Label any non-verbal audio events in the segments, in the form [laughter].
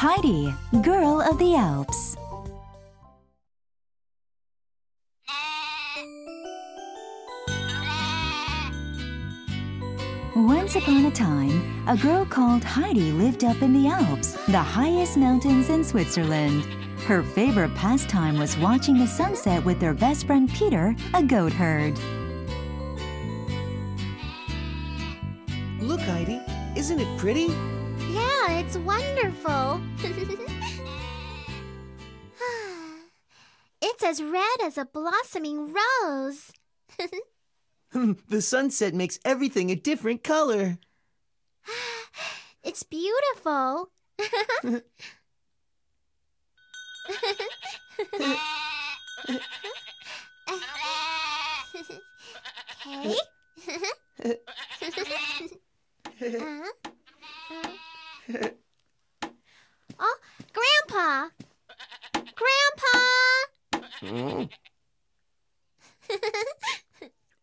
Heidi, Girl of the Alps. Once upon a time, a girl called Heidi lived up in the Alps, the highest mountains in Switzerland. Her favorite pastime was watching the sunset with her best friend Peter, a goat herd. Look, Heidi, isn't it pretty? Yeah, it's wonderful. [laughs] it's as red as a blossoming rose. [laughs] the sunset makes everything a different color. It's beautiful. [laughs] okay. Uh, uh. oh, Grandpa! Grandpa!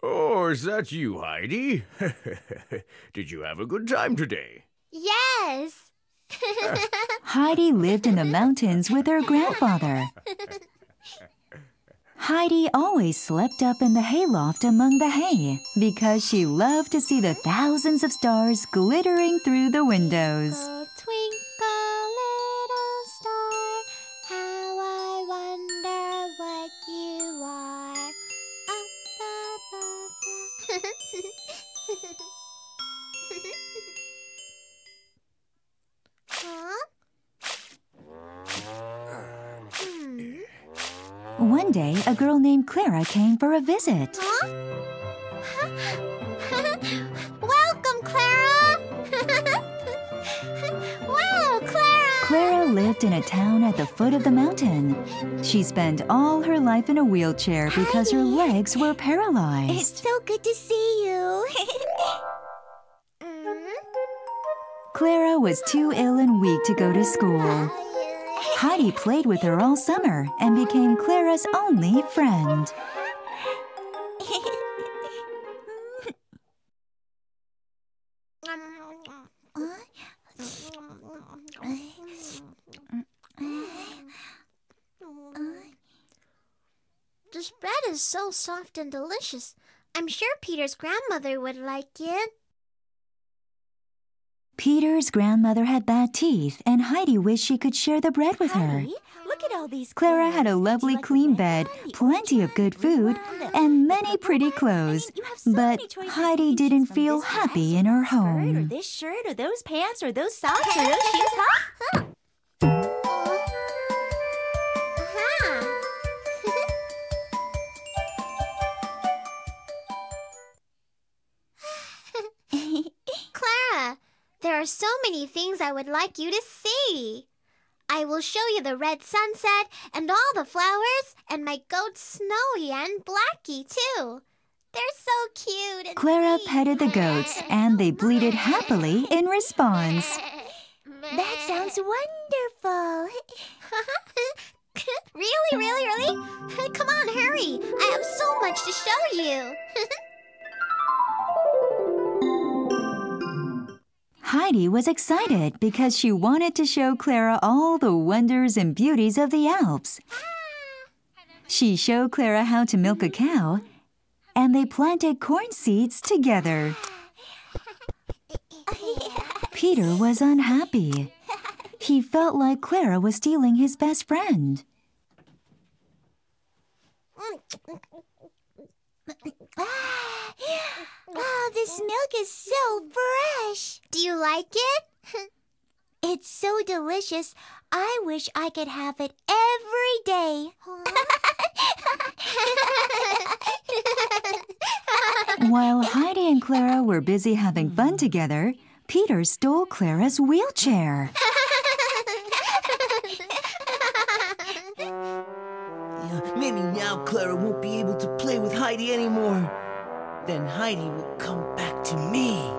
Oh, is that you, Heidi? [laughs] Did you have a good time today? Yes! [laughs] Heidi lived in the mountains with her grandfather. Heidi always slept up in the hayloft among the hay because she loved to see the thousands of stars glittering through the windows. Oh, day, a girl named Clara came for a visit. Huh? [laughs] Welcome, Clara! [laughs] wow, Clara! Clara lived in a town at the foot of the mountain. She spent all her life in a wheelchair because her legs were paralyzed. It's so good to see you. [laughs] Mm. Clara was too ill and weak to go to school. Heidi played with her all summer and became Clara's only friend. This bread is so soft and delicious. I'm sure Peter's grandmother would like it. Peter's grandmother had bad teeth, and Heidi wished she could share the bread with her. Heidi, look at all these Clara had a lovely, like clean the bed, red plenty of good food, and many pretty clothes. You so But Heidi didn't feel happy in her this skirt, Or home. this shirt, or those pants, or those socks, or those shoes, huh? [laughs] are so many things I would like you to see. I will show you the red sunset and all the flowers and my goats Snowy and Blackie too. They're so cute. And Clara sweet. petted the goats, and they bleated happily in response. That sounds wonderful. [laughs] really, really, really? Come on, hurry. I have so much to show you. [laughs] Heidi was excited because she wanted to show Clara all the wonders and beauties of the Alps. She showed Clara how to milk a cow, and they planted corn seeds together. Peter was unhappy. He felt like Clara was stealing his best friend. Oh, this milk is so fresh. Do you like it? [laughs] It's so delicious. I wish I could have it every day. [laughs] While Heidi and Clara were busy having fun together, Peter stole Clara's wheelchair. Yeah, [laughs] maybe now Clara won't be able to play with Heidi anymore. Then Heidi will come back to me.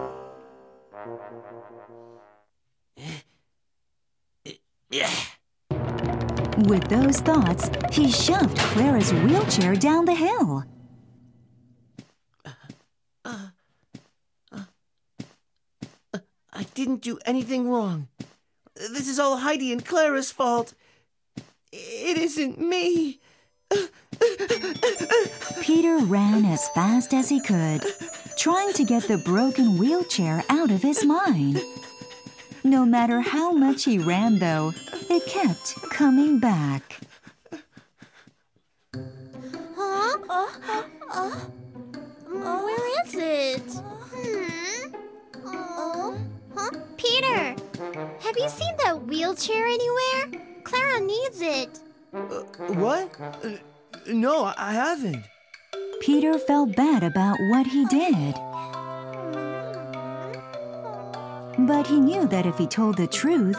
With those thoughts, he shoved Clara's wheelchair down the hill. I didn't do anything wrong. This is all Heidi and Clara's fault. It isn't me. Peter ran as fast as he could, trying to get the broken wheelchair out of his mind. No matter how much he ran, though, it kept coming back. Huh? Where is it? Hmm. Oh. Huh? Peter, have you seen that wheelchair anywhere? Clara needs it. Uh, what? No, I haven't. Peter felt bad about what he did, but he knew that if he told the truth,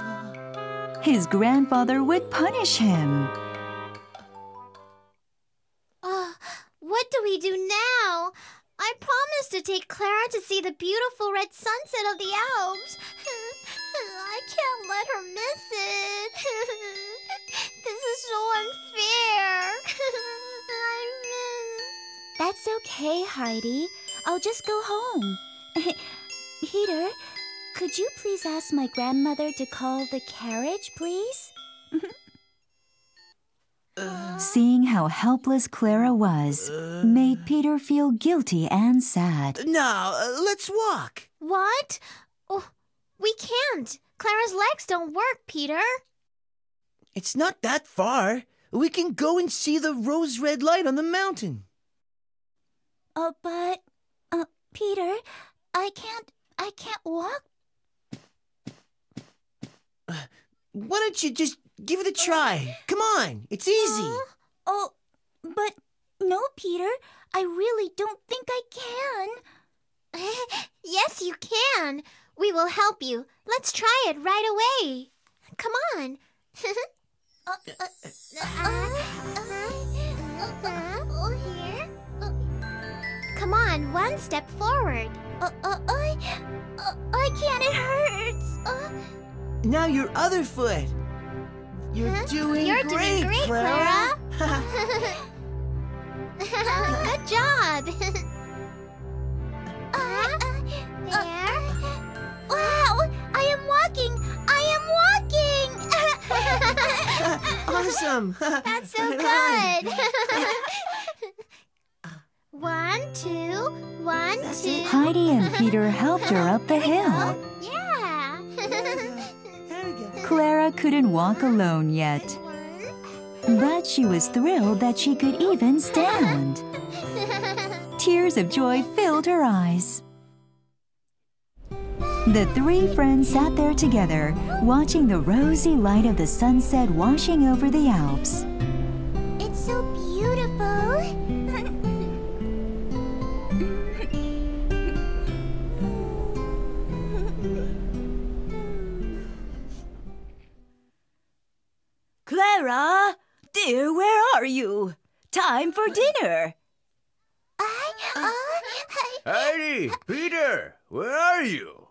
his grandfather would punish him. Uh, what do we do now? I promised to take Clara to see the beautiful red sunset of the Alps. That's okay, Heidi. I'll just go home. [laughs] Peter, could you please ask my grandmother to call the carriage, please? [laughs] Seeing how helpless Clara was made Peter feel guilty and sad. Now, uh, let's walk. what? Oh, we can't. Clara's legs don't work, Peter. It's not that far. We can go and see the rose red light on the mountain. Uh, but, uh, Peter, I can't, I can't walk. Why don't you just give it a try? Come on, it's easy. Oh, but no, Peter, I really don't think I can. yes, you can. We will help you. Let's try it right away. Come on. Come on, one step forward. uh, uh, I, uh, I can't, it hurts. Uh, Now your other foot. You're Huh? doing You're great, doing great, Clara. [laughs] Good job. [laughs] uh, there. wow, I am walking, I am walking. [laughs] awesome. That's so Right good. One, two, one, two. Heidi and [laughs] Peter helped her up the hill. Oh, yeah. We [laughs] go. Clara couldn't walk alone yet, but she was thrilled that she could even stand. [laughs] Tears of joy filled her eyes. The three friends sat there together, watching the rosy light of the sunset washing over the Alps. For dinner. I, uh, I, Heidi, Peter, where are you?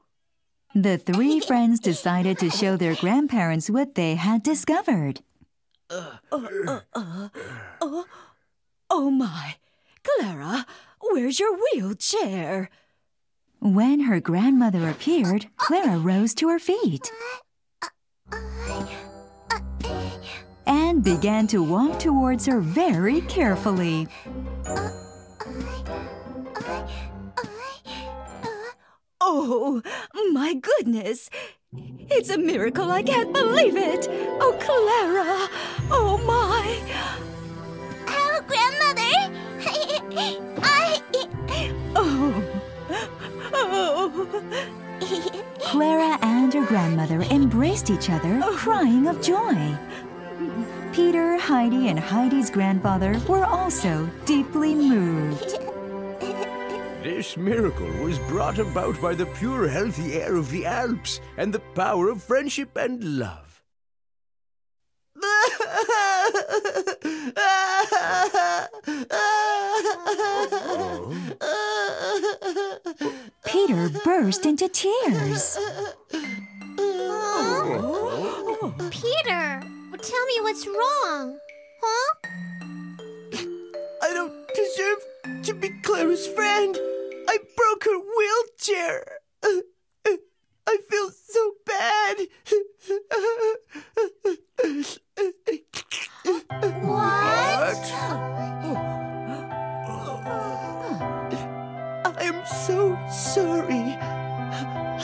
The three friends decided to show their grandparents what they had discovered. Uh, uh, uh, oh my, Clara, where's your wheelchair? When her grandmother appeared, Clara rose to her feet and began to walk towards her very carefully. Oh, my goodness! It's a miracle, I can't believe it! Oh, Clara! Oh, my! oh, grandmother. I, Oh! Oh! Clara and her grandmother embraced each other, oh. crying of joy. Peter, Heidi, and Heidi's grandfather were also deeply moved. This miracle was brought about by the pure, healthy air of the Alps and the power of friendship and love. Peter burst into tears. Peter, tell me what's wrong. Huh? I don't deserve to be Clara's friend. I broke her wheelchair. I feel so bad. What? I am so sorry.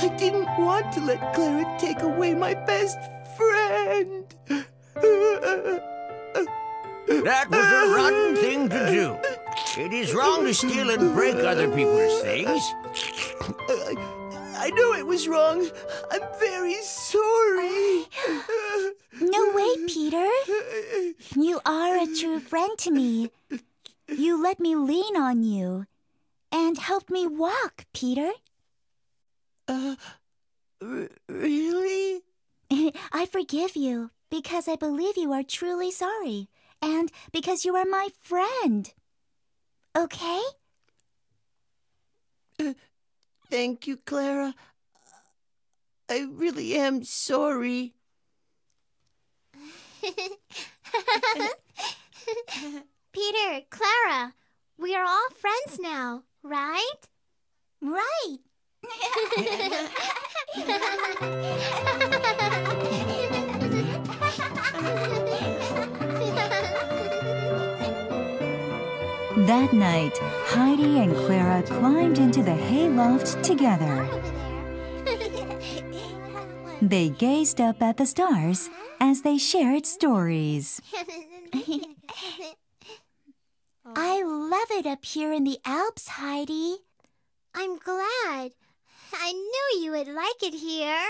I didn't want to let Clara take away my best That was a rotten thing to do. It is wrong to steal and break other people's things. I, I know it was wrong. I'm very sorry. No way, Peter. You are a true friend to me. You let me lean on you and helped me walk, Peter. Uh, r- really? [laughs] I forgive you because I believe you are truly sorry and because you are my friend. Okay? Uh, thank you, Clara. I really am sorry. [laughs] Peter, Clara, we are all friends now, right? Right. [laughs] [laughs] That night, Heidi and Clara climbed into the hayloft together. They gazed up at the stars as they shared stories. I love it up here in the Alps, Heidi. I'm glad. I knew you would like it here.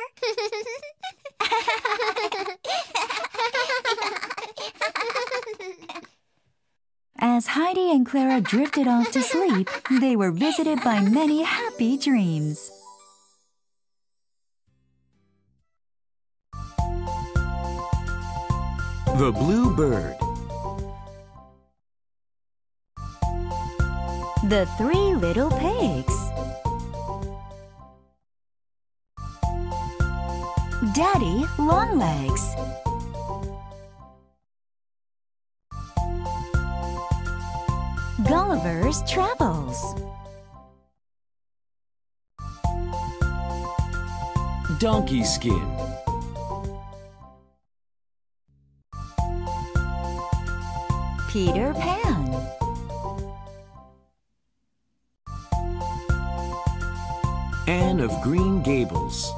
[laughs] As Heidi and Clara drifted off to sleep, they were visited by many happy dreams. The Blue Bird. The Three Little Pigs. Daddy Longlegs. Gulliver's Travels. Donkey Skin. Peter Pan. Anne of Green Gables.